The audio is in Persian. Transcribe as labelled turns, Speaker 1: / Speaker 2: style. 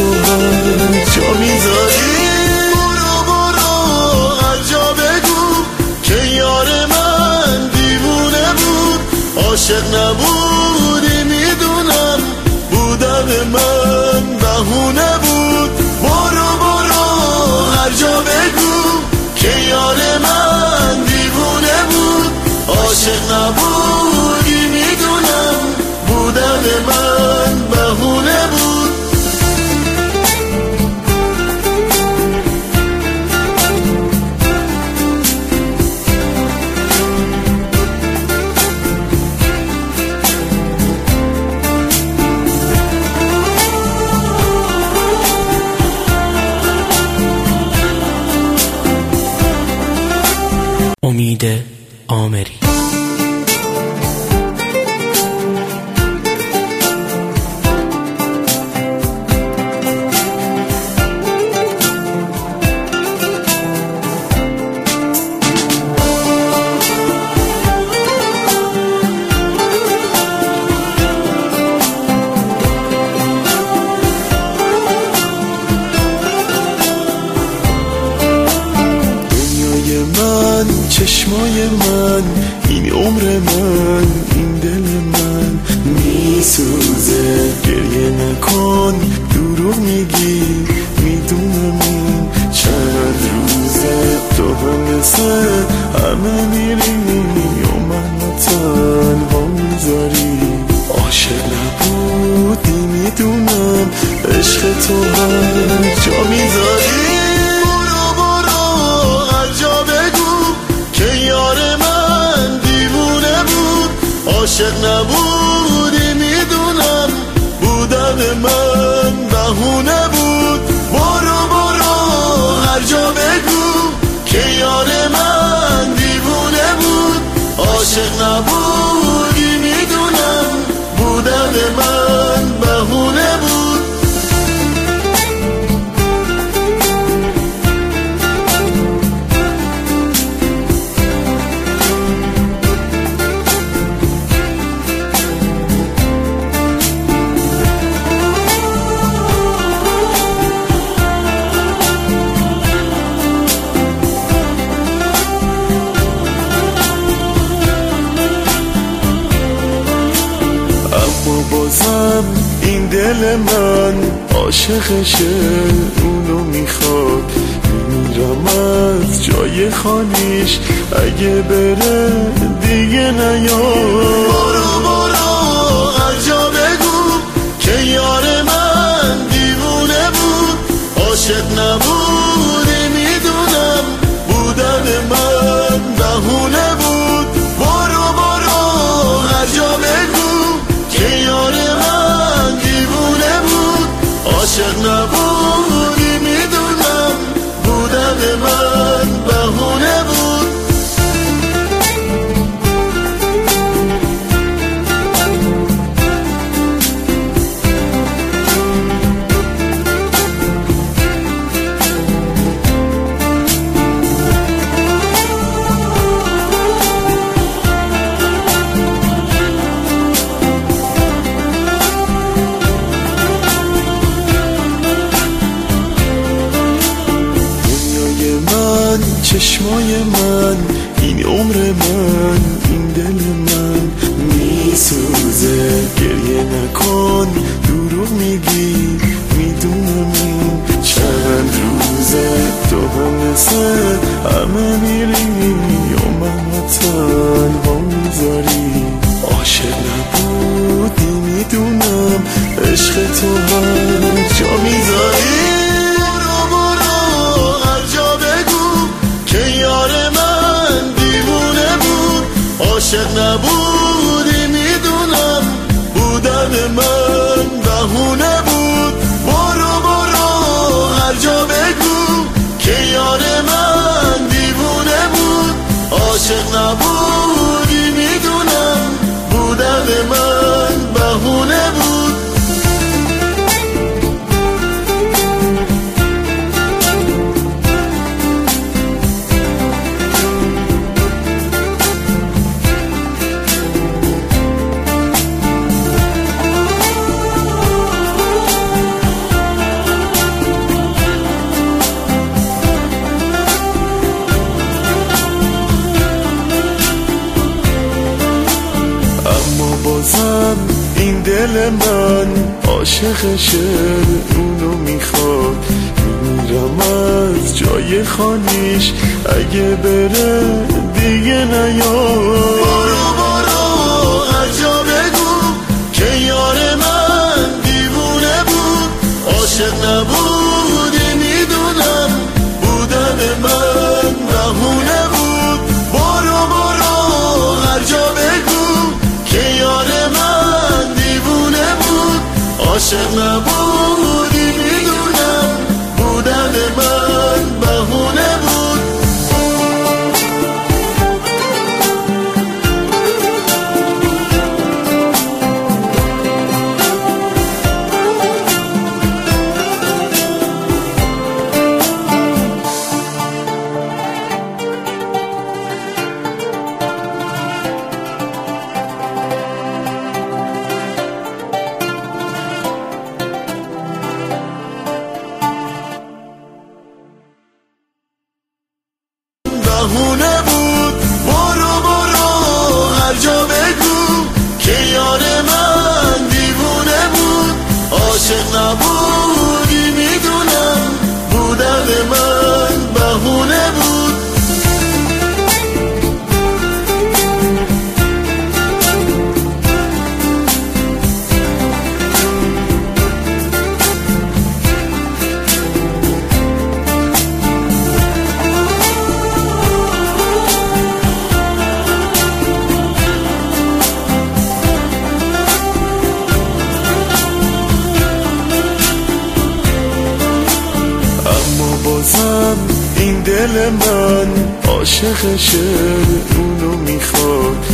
Speaker 1: تو هر جا می‌ذاری؟ برو برو هر جا بگو که یار من دیوونه بود. عاشق نبودی Dead. چشمای من این عمر من این دل من میسوزه. گریه نکن دروغ میگی می‌دونم این چند روزه. تو هم همه میری و من تنها می‌ذاری. عاشق نبودی می‌دونم عشق تو هر جا می‌ذاری. عاشق نبودی می‌دونم بودن من بهونه بود. برو برو هر جا بگو که یار من دیوونه بود. عاشق نبودی بازم این دل من عاشقشه اونو می‌خواد. میمیرم از جای خالیش. اگه بره دیگه نیاد. چشمای من این عمر من این دل من میسوزه. گریه نکن دروغ میگی می‌دونم این چند روزه. تو هم مثل من بازم این دل من عاشقشه اونو می‌خواد. میمیرم از جای خانیش. اگه بره دیگه
Speaker 2: بهونه بود. برو برو هر جا بگو که یار من دیوونه بود. عاشق نبودی
Speaker 1: دل من عاشقشه اونو می‌خواد.